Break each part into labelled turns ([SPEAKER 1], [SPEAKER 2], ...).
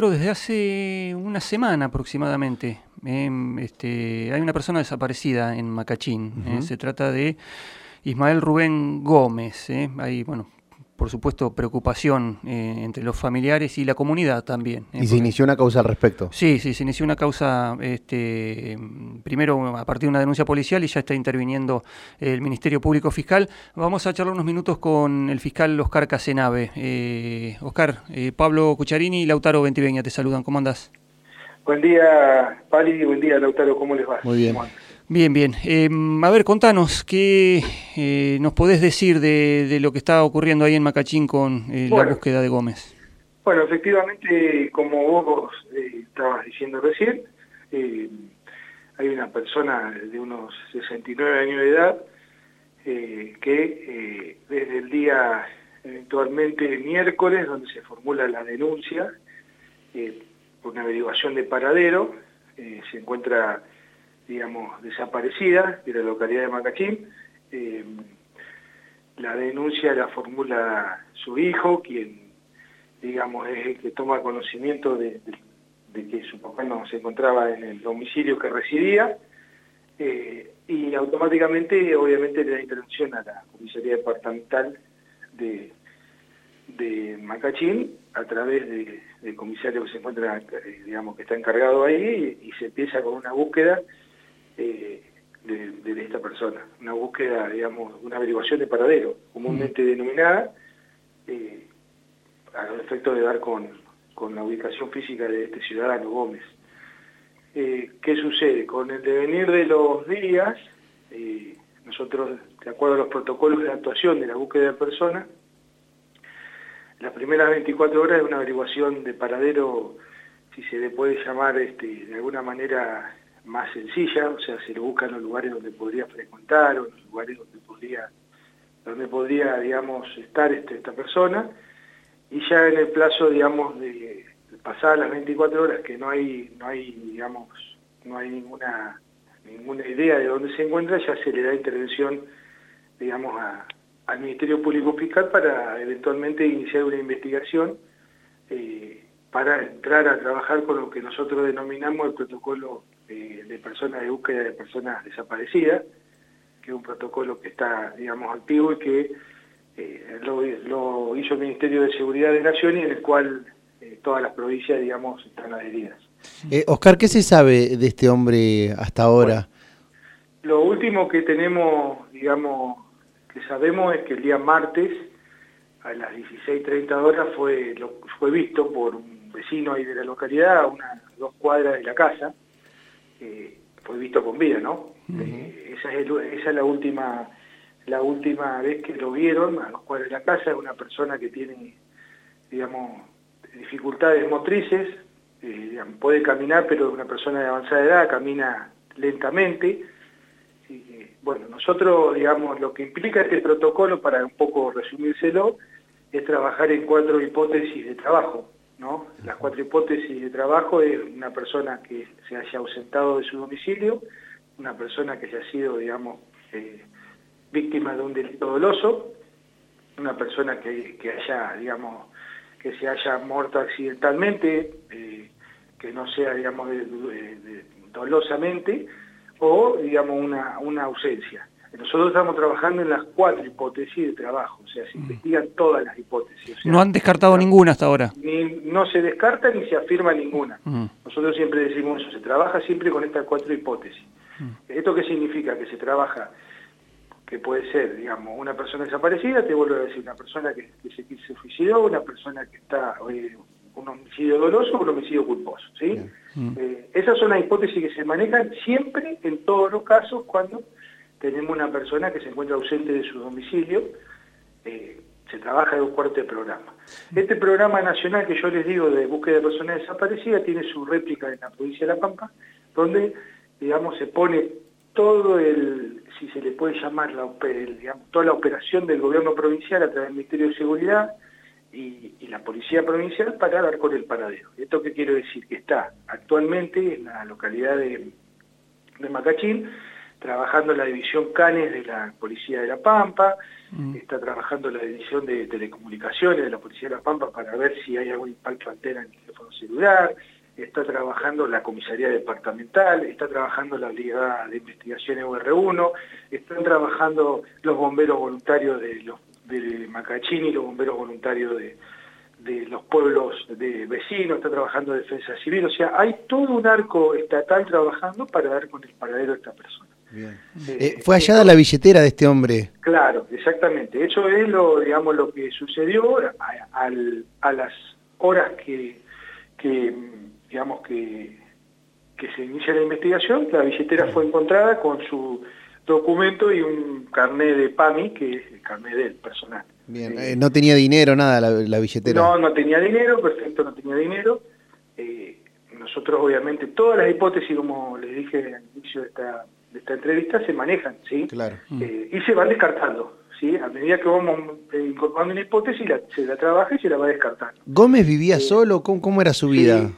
[SPEAKER 1] Desde hace una semana aproximadamente em, este, hay una persona desaparecida en Macachín. Eh, se trata de Ismael Rubén Gómez. Eh. Hay, bueno, por supuesto, preocupación eh, entre los familiares y la comunidad también.
[SPEAKER 2] ¿Y se inició una causa al respecto?
[SPEAKER 1] Sí, sí, se inició una causa, este, primero a partir de una denuncia policial y ya está interviniendo el Ministerio Público Fiscal. Vamos a charlar unos minutos con el fiscal Oscar Casenave. Eh, Oscar, eh, Pablo Cucharini y Lautaro Ventiveña te saludan. ¿Cómo andás?
[SPEAKER 3] Buen día, Pali, buen día, Lautaro. ¿Cómo les va?
[SPEAKER 2] Muy bien.
[SPEAKER 1] Bien, bien. Em, a ver, contanos, ¿qué eh, nos podés decir de, lo que está ocurriendo ahí en Macachín con eh, la búsqueda de Gómez?
[SPEAKER 3] Bueno, efectivamente, como vos eh, estabas diciendo recién, hay una persona de unos 69 años de edad que desde el día eventualmente miércoles, donde se formula la denuncia por una averiguación de paradero, se encuentra digamos, desaparecida de la localidad de Macachín. Eh, la denuncia la formula su hijo, quien, digamos, es el que toma conocimiento de, que su papá no se encontraba en el domicilio que residía, eh, y automáticamente, obviamente, le da intervención a la comisaría departamental de, Macachín a través del comisario que se encuentra, eh, digamos, que está encargado ahí, y se empieza con una búsqueda eh, de, esta persona. Una búsqueda, digamos, una averiguación de paradero, comúnmente denominada, eh, a los efectos de dar con, la ubicación física de este ciudadano Gómez. Eh, ¿Qué sucede? Con el devenir de los días, nosotros, de acuerdo a los protocolos de actuación de la búsqueda de persona, las primeras 24 horas es una averiguación de paradero, si se le puede llamar este, de alguna manera más sencilla, o sea, se lo buscan los lugares donde podría frecuentar o los lugares donde podría, donde podría digamos, estar este, esta persona, y ya en el plazo, digamos, de, pasar las 24 horas que no hay, no hay, digamos, no hay ninguna, ninguna idea de dónde se encuentra, ya se le da intervención, digamos, al Ministerio Público Fiscal para eventualmente iniciar una investigación para entrar a trabajar con lo que nosotros denominamos el protocolo de, personas de búsqueda de personas desaparecidas, que es un protocolo que está, digamos, activo y que eh, lo, hizo el Ministerio de Seguridad de Nación y en el cual eh, todas las provincias, digamos, están adheridas.
[SPEAKER 2] Eh, Oscar, ¿qué se sabe de este hombre hasta ahora?
[SPEAKER 3] lo último que tenemos, digamos, que sabemos es que el día martes a las 16.30 horas fue, lo, fue visto por un vecino ahí de la localidad, a unas dos cuadras de la casa, eh, fue visto con vida, ¿no? Eh, esa, es esa es la última la última vez que lo vieron a los cuadros de la casa, es una persona que tiene, digamos, dificultades motrices, eh, puede caminar, pero es una persona de avanzada edad, camina lentamente. bueno, nosotros, digamos, lo que implica este protocolo, para un poco resumírselo, es trabajar en cuatro hipótesis de trabajo. ¿No? Las cuatro hipótesis de trabajo es una persona que se haya ausentado de su domicilio, una persona que haya sido, digamos, eh, víctima de un delito doloso, una persona que, haya, digamos, que se haya muerto accidentalmente, eh, que no sea, digamos, dolosamente, o, digamos, una, una ausencia. Nosotros estamos trabajando en las cuatro hipótesis de trabajo, o sea, se mm. investigan todas las hipótesis.
[SPEAKER 1] no han descartado ninguna hasta ahora.
[SPEAKER 3] no se descarta ni se afirma ninguna. Mm. Nosotros siempre decimos eso, se trabaja siempre con estas cuatro hipótesis. Mm. ¿Esto qué significa? Que se trabaja, que puede ser, digamos, una persona desaparecida, te vuelvo a decir, una persona que, se, suicidó, una persona que está, un homicidio doloso o un homicidio culposo, ¿sí? Eh, esas son las hipótesis que se manejan siempre, en todos los casos, cuando tenemos una persona que se encuentra ausente de su domicilio, eh, se trabaja de un fuerte programa. Este programa nacional que yo les digo de búsqueda de personas desaparecidas tiene su réplica en la provincia de La Pampa, donde, digamos, se pone todo el, si se le puede llamar, la, digamos, toda la operación del gobierno provincial a través del Ministerio de Seguridad y, la Policía Provincial para dar con el paradero. ¿Esto qué quiero decir? Que está actualmente en la localidad de, de Macachín, trabajando la división CANES de la Policía de La Pampa, mm. está trabajando la división de telecomunicaciones de la Policía de La Pampa para ver si hay algún impacto antena en el teléfono celular, está trabajando la comisaría departamental, está trabajando la brigada de investigación UR1, están trabajando los bomberos voluntarios de, los, de Macachini, los bomberos voluntarios de, de los pueblos de vecinos, está trabajando Defensa Civil, o sea, hay todo un arco estatal trabajando para dar con el paradero de esta persona.
[SPEAKER 2] Bien. Eh, eh, fue hallada la billetera de este hombre.
[SPEAKER 3] Claro, exactamente. Eso es lo, digamos, lo que sucedió a, a las horas que, que digamos que, que se inicia la investigación. La billetera fue encontrada con su documento y un carnet de PAMI, que es el carnet del personal.
[SPEAKER 2] Bien, eh, no tenía dinero, nada la, billetera.
[SPEAKER 3] No, no tenía dinero, perfecto, no tenía dinero. Eh, nosotros obviamente todas las hipótesis, como les dije al inicio de esta, de esta entrevista, se manejan, ¿sí?
[SPEAKER 2] Claro.
[SPEAKER 3] Eh, y se van descartando, ¿sí? A medida que vamos incorporando una hipótesis, se la trabaja y se la va descartando.
[SPEAKER 2] ¿Gómez vivía solo? ¿Cómo, ¿Cómo, era su vida?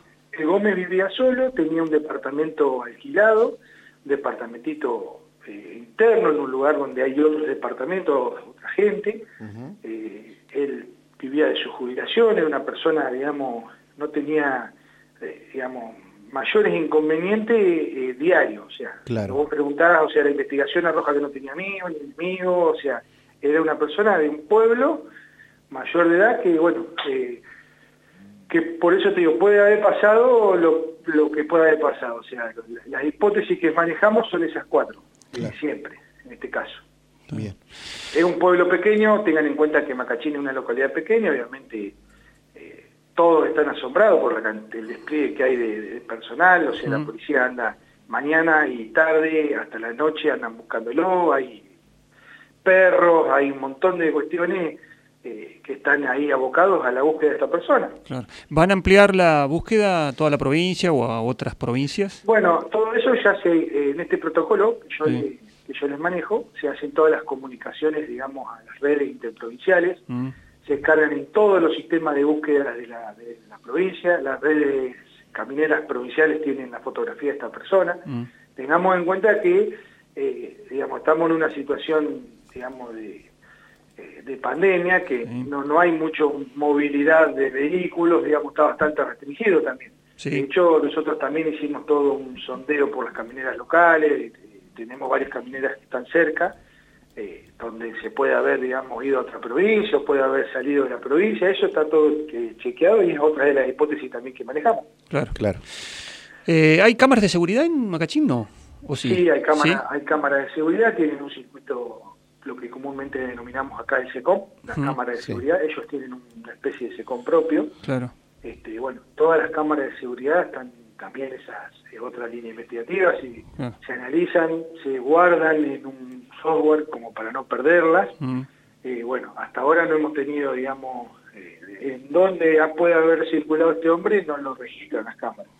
[SPEAKER 3] Gómez vivía solo, tenía un departamento alquilado, departamentito eh, interno, en un lugar donde hay otros departamentos, otra gente. Eh, él vivía de su jubilación, era una persona, digamos, no tenía, eh, digamos, mayores inconvenientes diarios. O sea,
[SPEAKER 2] claro.
[SPEAKER 3] vos preguntabas, o sea, la investigación arroja que no tenía amigos, ni amigos, o sea, era una persona de un pueblo mayor de edad que, bueno, que por eso te digo, puede haber pasado lo, lo que puede haber pasado. O sea, las hipótesis que manejamos son esas cuatro siempre, en este caso.
[SPEAKER 2] Bien.
[SPEAKER 3] Es un pueblo pequeño, tengan en cuenta que Macachín es una localidad pequeña, obviamente eh, todos están asombrados por el despliegue que hay de, personal, o sea, la policía anda mañana y tarde, hasta la noche andan buscándolo, hay perros, hay un montón de cuestiones eh, que están ahí abocados a la búsqueda de esta persona.
[SPEAKER 1] ¿Van a ampliar la búsqueda a toda la provincia o a otras provincias?
[SPEAKER 3] Bueno, todo eso ya se, eh, en este protocolo que yo, que yo les manejo, se hacen todas las comunicaciones, digamos, a las redes interprovinciales. Se cargan en todos los sistemas de búsqueda de la, de la provincia, las redes camineras provinciales tienen la fotografía de esta persona. Mm. Tengamos en cuenta que, eh, digamos, estamos en una situación, digamos, de eh, de pandemia, que no, no hay mucho movilidad de vehículos, digamos, está bastante restringido también. De hecho, nosotros también hicimos todo un sondeo por las camineras locales, eh, tenemos varias camineras que están cerca, eh, donde se puede haber, digamos, ido a otra provincia, o puede haber salido de la provincia, eso está todo chequeado y es otra de las hipótesis también que manejamos.
[SPEAKER 2] Claro, claro.
[SPEAKER 1] ¿Hay cámaras de seguridad en Macachín, no? ¿O sí?
[SPEAKER 3] sí, hay cámaras hay cámaras de seguridad, tienen un circuito lo que comúnmente denominamos acá el SECOM, la cámara de seguridad, ellos tienen una especie de SECOM propio.
[SPEAKER 1] Claro.
[SPEAKER 3] Este, bueno, todas las cámaras de seguridad están también esas eh, otras líneas investigativas y se analizan, se guardan en un software como para no perderlas. Eh, bueno, hasta ahora no hemos tenido, digamos, eh, en donde puede haber circulado este hombre, no lo registran las cámaras.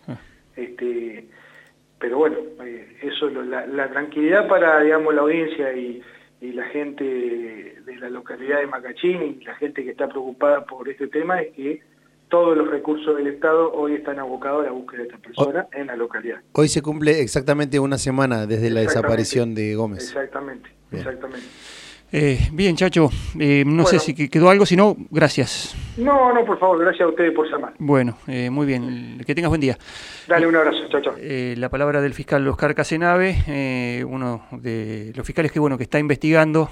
[SPEAKER 3] Este, pero bueno, eso la, la tranquilidad para, digamos, la audiencia y y la gente de la localidad de Macachín y la gente que está preocupada por este tema es que todos los recursos del Estado hoy están abocados a la búsqueda de esta persona en la localidad.
[SPEAKER 2] Hoy se cumple exactamente una semana desde la desaparición de Gómez.
[SPEAKER 3] Exactamente, exactamente.
[SPEAKER 1] Eh, bien, Chacho, eh, no sé si quedó algo, si no, gracias.
[SPEAKER 3] No, no, por favor, gracias a ustedes por llamar.
[SPEAKER 1] Bueno, eh, muy bien, que tengas buen día.
[SPEAKER 3] Dale un abrazo, Chacho.
[SPEAKER 1] la palabra del fiscal Oscar Casenave, uno de los fiscales que bueno que está investigando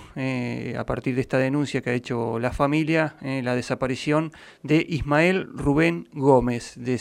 [SPEAKER 1] a partir de esta denuncia que ha hecho la familia, la desaparición de Ismael Rubén Gómez, de